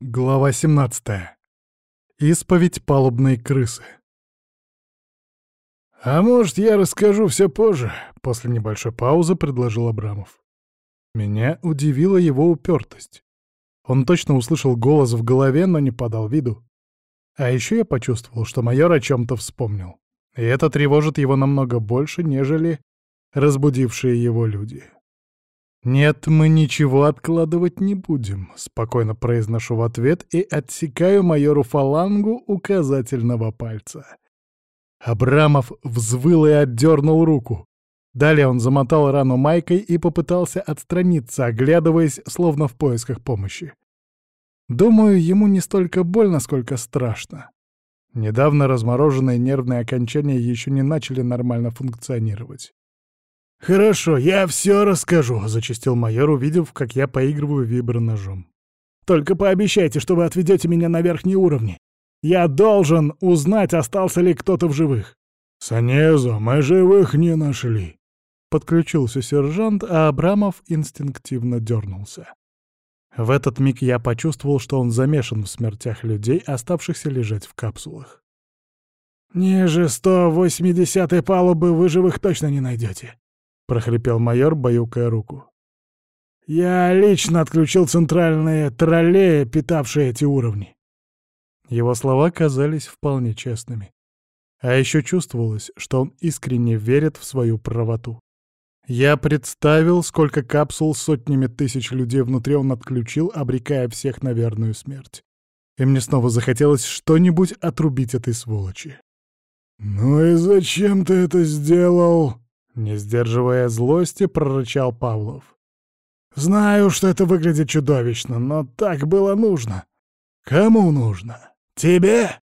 Глава 17. Исповедь палубной крысы. «А может, я расскажу все позже?» — после небольшой паузы предложил Абрамов. Меня удивила его упертость. Он точно услышал голос в голове, но не подал виду. А еще я почувствовал, что майор о чем-то вспомнил. И это тревожит его намного больше, нежели разбудившие его люди. «Нет, мы ничего откладывать не будем», — спокойно произношу в ответ и отсекаю майору фалангу указательного пальца. Абрамов взвыл и отдернул руку. Далее он замотал рану майкой и попытался отстраниться, оглядываясь, словно в поисках помощи. Думаю, ему не столько больно, сколько страшно. Недавно размороженные нервные окончания еще не начали нормально функционировать. «Хорошо, я все расскажу», — зачастил майор, увидев, как я поигрываю виброножом. «Только пообещайте, что вы отведете меня на верхние уровни. Я должен узнать, остался ли кто-то в живых». «Санезо, мы живых не нашли», — подключился сержант, а Абрамов инстинктивно дернулся. В этот миг я почувствовал, что он замешан в смертях людей, оставшихся лежать в капсулах. «Ниже 180-й палубы вы живых точно не найдете прохрипел майор, баюкая руку. «Я лично отключил центральные троллеи, питавшие эти уровни». Его слова казались вполне честными. А еще чувствовалось, что он искренне верит в свою правоту. Я представил, сколько капсул с сотнями тысяч людей внутри он отключил, обрекая всех на верную смерть. И мне снова захотелось что-нибудь отрубить этой сволочи. «Ну и зачем ты это сделал?» Не сдерживая злости, прорычал Павлов. «Знаю, что это выглядит чудовищно, но так было нужно. Кому нужно? Тебе?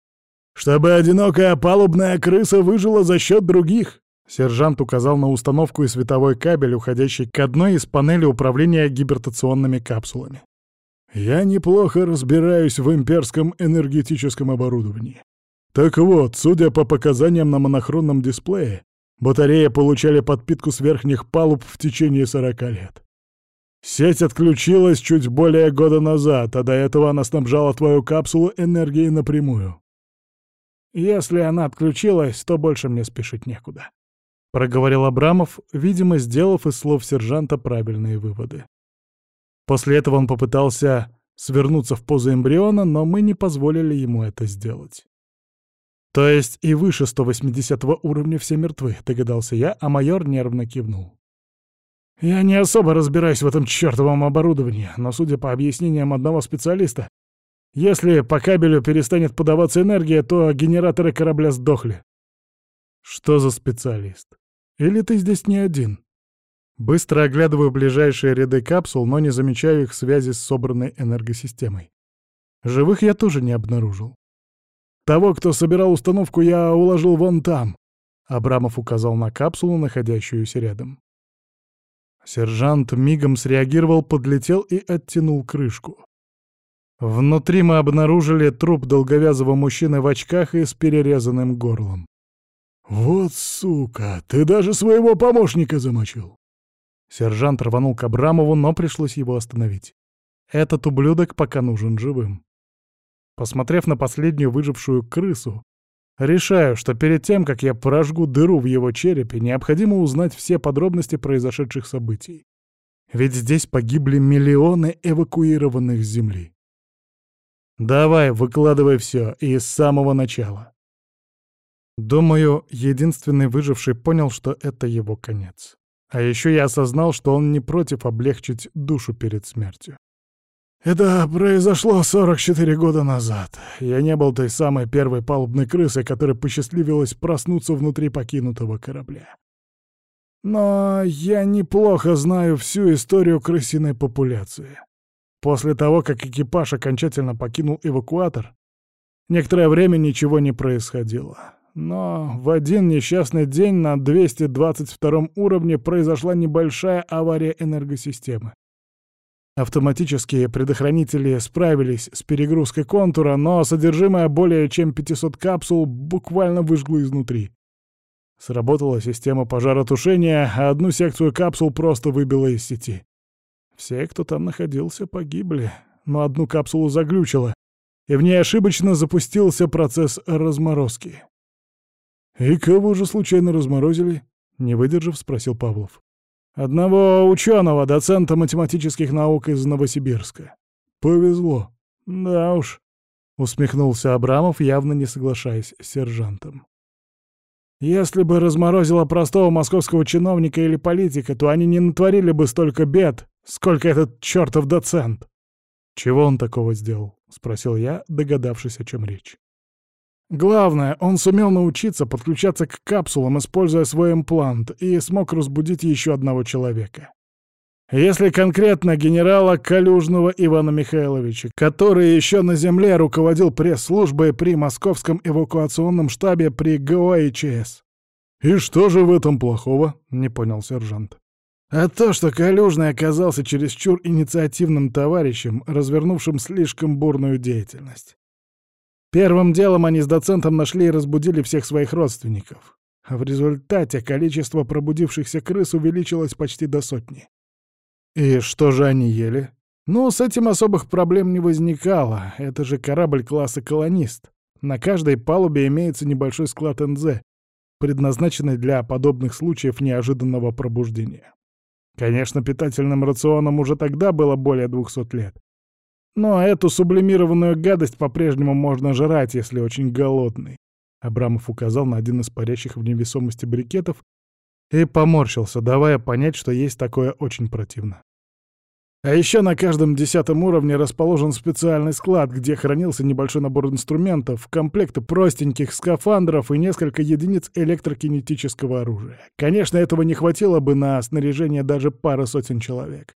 Чтобы одинокая палубная крыса выжила за счет других?» Сержант указал на установку и световой кабель, уходящий к одной из панелей управления гибертационными капсулами. «Я неплохо разбираюсь в имперском энергетическом оборудовании. Так вот, судя по показаниям на монохронном дисплее, Батареи получали подпитку с верхних палуб в течение 40 лет. Сеть отключилась чуть более года назад, а до этого она снабжала твою капсулу энергией напрямую. Если она отключилась, то больше мне спешить некуда. Проговорил Абрамов, видимо, сделав из слов сержанта правильные выводы. После этого он попытался свернуться в позу эмбриона, но мы не позволили ему это сделать. То есть и выше 180 уровня все мертвы, догадался я, а майор нервно кивнул. Я не особо разбираюсь в этом чертовом оборудовании, но, судя по объяснениям одного специалиста, если по кабелю перестанет подаваться энергия, то генераторы корабля сдохли. Что за специалист? Или ты здесь не один? Быстро оглядываю ближайшие ряды капсул, но не замечаю их связи с собранной энергосистемой. Живых я тоже не обнаружил. Того, кто собирал установку, я уложил вон там. Абрамов указал на капсулу, находящуюся рядом. Сержант мигом среагировал, подлетел и оттянул крышку. Внутри мы обнаружили труп долговязого мужчины в очках и с перерезанным горлом. «Вот сука, ты даже своего помощника замочил!» Сержант рванул к Абрамову, но пришлось его остановить. Этот ублюдок пока нужен живым. Посмотрев на последнюю выжившую крысу, решаю, что перед тем, как я прожгу дыру в его черепе, необходимо узнать все подробности произошедших событий. Ведь здесь погибли миллионы эвакуированных с Земли. Давай, выкладывай все, и с самого начала. Думаю, единственный выживший понял, что это его конец. А еще я осознал, что он не против облегчить душу перед смертью. Это произошло 44 года назад. Я не был той самой первой палубной крысой, которой посчастливилось проснуться внутри покинутого корабля. Но я неплохо знаю всю историю крысиной популяции. После того, как экипаж окончательно покинул эвакуатор, некоторое время ничего не происходило. Но в один несчастный день на 222 уровне произошла небольшая авария энергосистемы. Автоматические предохранители справились с перегрузкой контура, но содержимое более чем 500 капсул буквально выжгло изнутри. Сработала система пожаротушения, а одну секцию капсул просто выбило из сети. Все, кто там находился, погибли. но одну капсулу заглючило, и в ней ошибочно запустился процесс разморозки. «И кого же случайно разморозили?» — не выдержав, спросил Павлов. «Одного ученого, доцента математических наук из Новосибирска. Повезло. Да уж», — усмехнулся Абрамов, явно не соглашаясь с сержантом. «Если бы разморозило простого московского чиновника или политика, то они не натворили бы столько бед, сколько этот чертов доцент». «Чего он такого сделал?» — спросил я, догадавшись, о чем речь. Главное, он сумел научиться подключаться к капсулам, используя свой имплант, и смог разбудить еще одного человека. Если конкретно генерала Калюжного Ивана Михайловича, который еще на земле руководил пресс-службой при Московском эвакуационном штабе при ГОИЧС. «И что же в этом плохого?» — не понял сержант. А то, что Калюжный оказался чересчур инициативным товарищем, развернувшим слишком бурную деятельность. Первым делом они с доцентом нашли и разбудили всех своих родственников. А в результате количество пробудившихся крыс увеличилось почти до сотни. И что же они ели? Ну, с этим особых проблем не возникало. Это же корабль класса «Колонист». На каждой палубе имеется небольшой склад НЗ, предназначенный для подобных случаев неожиданного пробуждения. Конечно, питательным рационом уже тогда было более 200 лет. Но эту сублимированную гадость по-прежнему можно жрать, если очень голодный. Абрамов указал на один из парящих в невесомости брикетов и поморщился, давая понять, что есть такое очень противно. А еще на каждом десятом уровне расположен специальный склад, где хранился небольшой набор инструментов, комплекты простеньких скафандров и несколько единиц электрокинетического оружия. Конечно, этого не хватило бы на снаряжение даже пары сотен человек.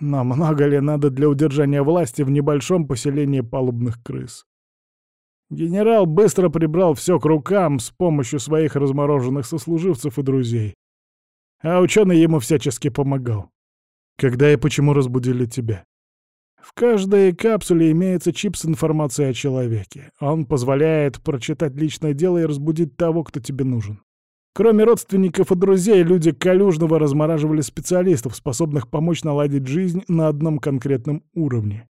Но много ли надо для удержания власти в небольшом поселении палубных крыс? Генерал быстро прибрал все к рукам с помощью своих размороженных сослуживцев и друзей. А ученый ему всячески помогал. Когда и почему разбудили тебя? В каждой капсуле имеется чип с информацией о человеке. Он позволяет прочитать личное дело и разбудить того, кто тебе нужен. Кроме родственников и друзей, люди Калюжного размораживали специалистов, способных помочь наладить жизнь на одном конкретном уровне.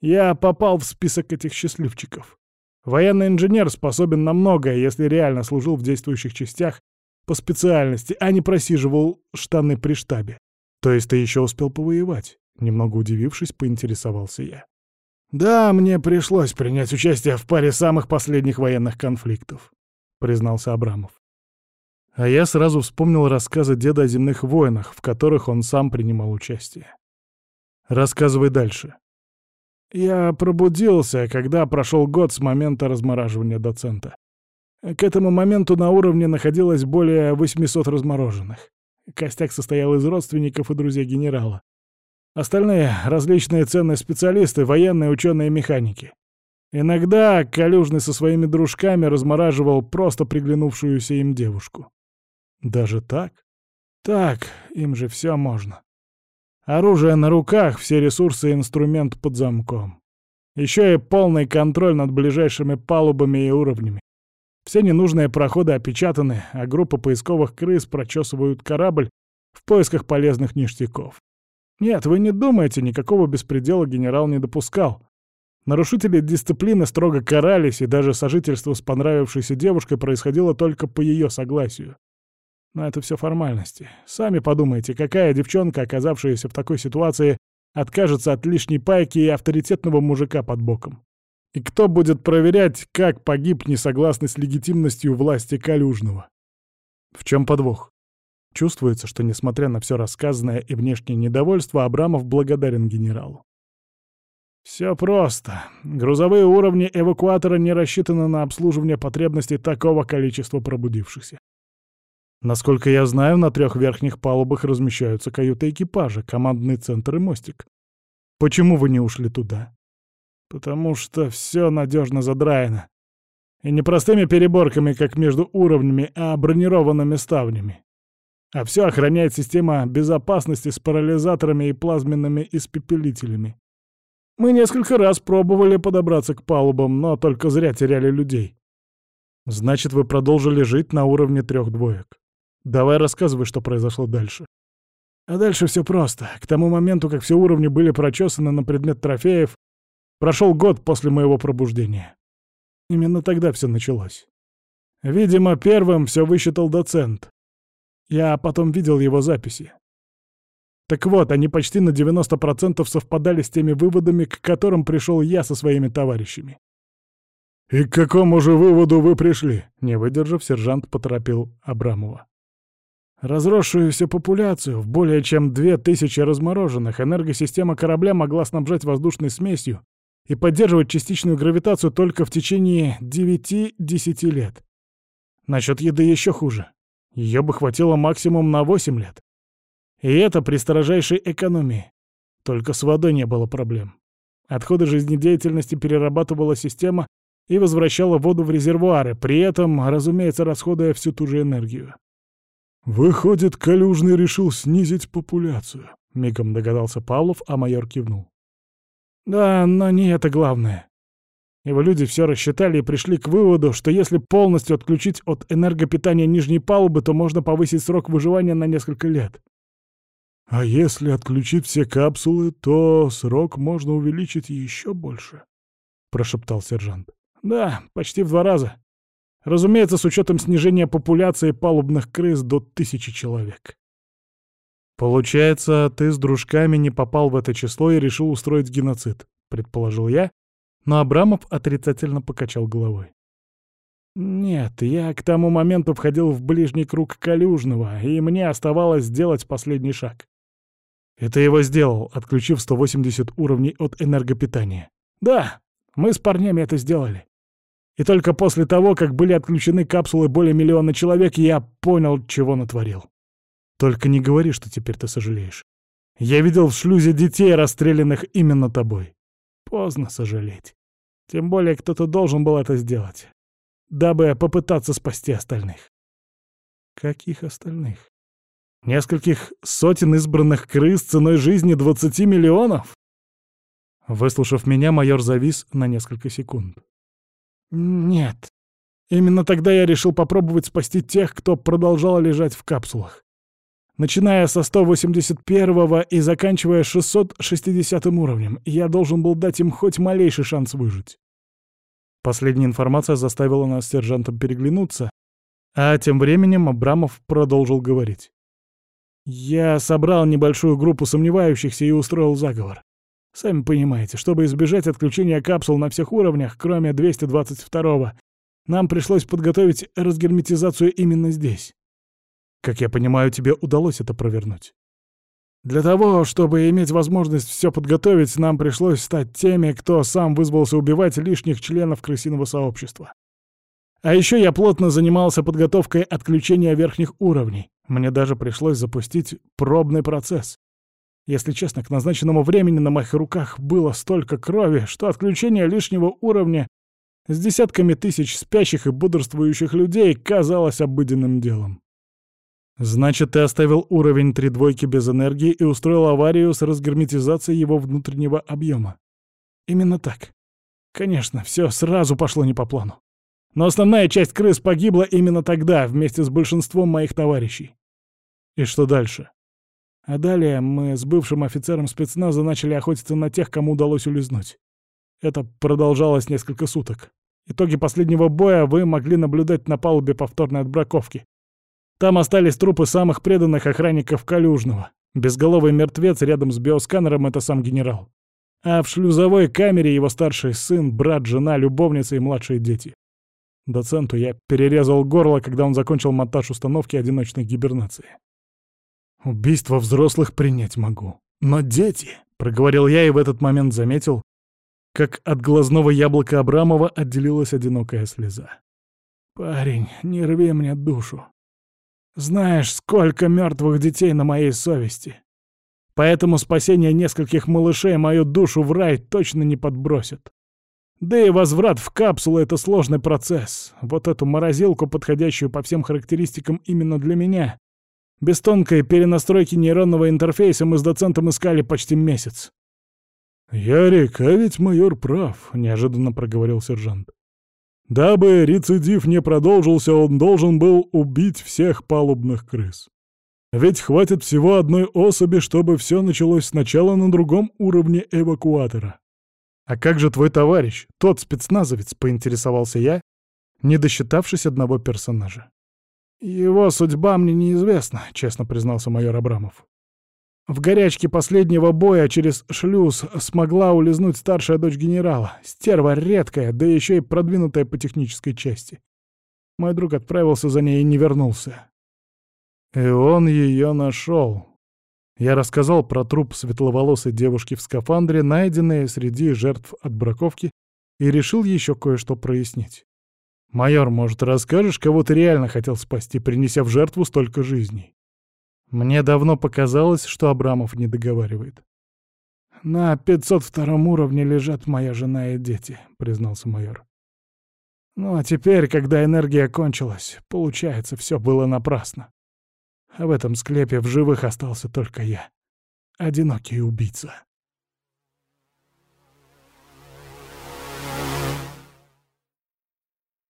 Я попал в список этих счастливчиков. Военный инженер способен на многое, если реально служил в действующих частях по специальности, а не просиживал штаны при штабе. То есть ты еще успел повоевать? Немного удивившись, поинтересовался я. Да, мне пришлось принять участие в паре самых последних военных конфликтов, признался Абрамов. А я сразу вспомнил рассказы деда о земных войнах, в которых он сам принимал участие. Рассказывай дальше. Я пробудился, когда прошел год с момента размораживания доцента. К этому моменту на уровне находилось более 800 размороженных. Костяк состоял из родственников и друзей генерала. Остальные — различные ценные специалисты, военные, ученые, механики. Иногда Калюжный со своими дружками размораживал просто приглянувшуюся им девушку. Даже так? Так, им же все можно. Оружие на руках, все ресурсы и инструмент под замком. Еще и полный контроль над ближайшими палубами и уровнями. Все ненужные проходы опечатаны, а группа поисковых крыс прочесывают корабль в поисках полезных ништяков. Нет, вы не думаете, никакого беспредела генерал не допускал. Нарушители дисциплины строго карались, и даже сожительство с понравившейся девушкой происходило только по ее согласию. Но это все формальности. Сами подумайте, какая девчонка, оказавшаяся в такой ситуации, откажется от лишней пайки и авторитетного мужика под боком? И кто будет проверять, как погиб несогласный с легитимностью власти Калюжного? В чем подвох? Чувствуется, что, несмотря на все рассказанное и внешнее недовольство, Абрамов благодарен генералу. Все просто. Грузовые уровни эвакуатора не рассчитаны на обслуживание потребностей такого количества пробудившихся. Насколько я знаю, на трех верхних палубах размещаются каюты экипажа, командный центр и мостик. Почему вы не ушли туда? Потому что все надежно задраено. И не простыми переборками, как между уровнями, а бронированными ставнями. А все охраняет система безопасности с парализаторами и плазменными испепелителями. Мы несколько раз пробовали подобраться к палубам, но только зря теряли людей. Значит, вы продолжили жить на уровне трех двоек. Давай рассказывай, что произошло дальше. А дальше все просто. К тому моменту, как все уровни были прочесаны на предмет трофеев, прошел год после моего пробуждения. Именно тогда все началось. Видимо, первым все высчитал доцент. Я потом видел его записи. Так вот, они почти на 90% совпадали с теми выводами, к которым пришел я со своими товарищами. «И к какому же выводу вы пришли?» — не выдержав, сержант поторопил Абрамова. Разросшуюся популяцию, в более чем две тысячи размороженных, энергосистема корабля могла снабжать воздушной смесью и поддерживать частичную гравитацию только в течение 9-10 лет. Насчет еды еще хуже. Ее бы хватило максимум на 8 лет. И это при строжайшей экономии. Только с водой не было проблем. Отходы жизнедеятельности перерабатывала система и возвращала воду в резервуары, при этом, разумеется, расходуя всю ту же энергию. «Выходит, Калюжный решил снизить популяцию», — мигом догадался Павлов, а майор кивнул. «Да, но не это главное. Его люди все рассчитали и пришли к выводу, что если полностью отключить от энергопитания нижней палубы, то можно повысить срок выживания на несколько лет. А если отключить все капсулы, то срок можно увеличить еще больше, — прошептал сержант. Да, почти в два раза. Разумеется, с учетом снижения популяции палубных крыс до тысячи человек. «Получается, ты с дружками не попал в это число и решил устроить геноцид», — предположил я, но Абрамов отрицательно покачал головой. «Нет, я к тому моменту входил в ближний круг Калюжного, и мне оставалось сделать последний шаг. Это его сделал, отключив 180 уровней от энергопитания. Да, мы с парнями это сделали. И только после того, как были отключены капсулы более миллиона человек, я понял, чего натворил. Только не говори, что теперь ты сожалеешь. Я видел в шлюзе детей, расстрелянных именно тобой. Поздно сожалеть. Тем более кто-то должен был это сделать, дабы попытаться спасти остальных. Каких остальных? Нескольких сотен избранных крыс ценой жизни 20 миллионов? Выслушав меня, майор завис на несколько секунд. Нет. Именно тогда я решил попробовать спасти тех, кто продолжал лежать в капсулах. Начиная со 181 и заканчивая 660 уровнем, я должен был дать им хоть малейший шанс выжить. Последняя информация заставила нас с сержантом переглянуться, а тем временем Абрамов продолжил говорить. «Я собрал небольшую группу сомневающихся и устроил заговор. Сами понимаете, чтобы избежать отключения капсул на всех уровнях, кроме 222-го, нам пришлось подготовить разгерметизацию именно здесь. Как я понимаю, тебе удалось это провернуть. Для того, чтобы иметь возможность все подготовить, нам пришлось стать теми, кто сам вызвался убивать лишних членов крысиного сообщества. А еще я плотно занимался подготовкой отключения верхних уровней. Мне даже пришлось запустить пробный процесс. Если честно, к назначенному времени на моих руках было столько крови, что отключение лишнего уровня с десятками тысяч спящих и бодрствующих людей казалось обыденным делом. Значит, ты оставил уровень три двойки без энергии и устроил аварию с разгерметизацией его внутреннего объема. Именно так. Конечно, все сразу пошло не по плану. Но основная часть крыс погибла именно тогда, вместе с большинством моих товарищей. И что дальше? А далее мы с бывшим офицером спецназа начали охотиться на тех, кому удалось улизнуть. Это продолжалось несколько суток. Итоги последнего боя вы могли наблюдать на палубе повторной отбраковки. Там остались трупы самых преданных охранников Калюжного. Безголовый мертвец рядом с биосканером — это сам генерал. А в шлюзовой камере его старший сын, брат, жена, любовница и младшие дети. Доценту я перерезал горло, когда он закончил монтаж установки одиночной гибернации. Убийство взрослых принять могу. Но дети, — проговорил я и в этот момент заметил, как от глазного яблока Абрамова отделилась одинокая слеза. «Парень, не рви мне душу. Знаешь, сколько мертвых детей на моей совести. Поэтому спасение нескольких малышей мою душу в рай точно не подбросит. Да и возврат в капсулу — это сложный процесс. Вот эту морозилку, подходящую по всем характеристикам именно для меня, без тонкой перенастройки нейронного интерфейса мы с доцентом искали почти месяц. «Ярик, а ведь майор прав», — неожиданно проговорил сержант. «Дабы рецидив не продолжился, он должен был убить всех палубных крыс. Ведь хватит всего одной особи, чтобы все началось сначала на другом уровне эвакуатора. «А как же твой товарищ, тот спецназовец?» — поинтересовался я, не досчитавшись одного персонажа. «Его судьба мне неизвестна», — честно признался майор Абрамов. В горячке последнего боя через шлюз смогла улизнуть старшая дочь генерала. Стерва редкая, да еще и продвинутая по технической части. Мой друг отправился за ней и не вернулся. И он ее нашел. Я рассказал про труп светловолосой девушки в скафандре, найденной среди жертв отбраковки, и решил еще кое-что прояснить. «Майор, может, расскажешь, кого ты реально хотел спасти, принеся в жертву столько жизней?» Мне давно показалось, что Абрамов не договаривает. «На 502 уровне лежат моя жена и дети», — признался майор. «Ну а теперь, когда энергия кончилась, получается, все было напрасно. В этом склепе в живых остался только я. Одинокий убийца.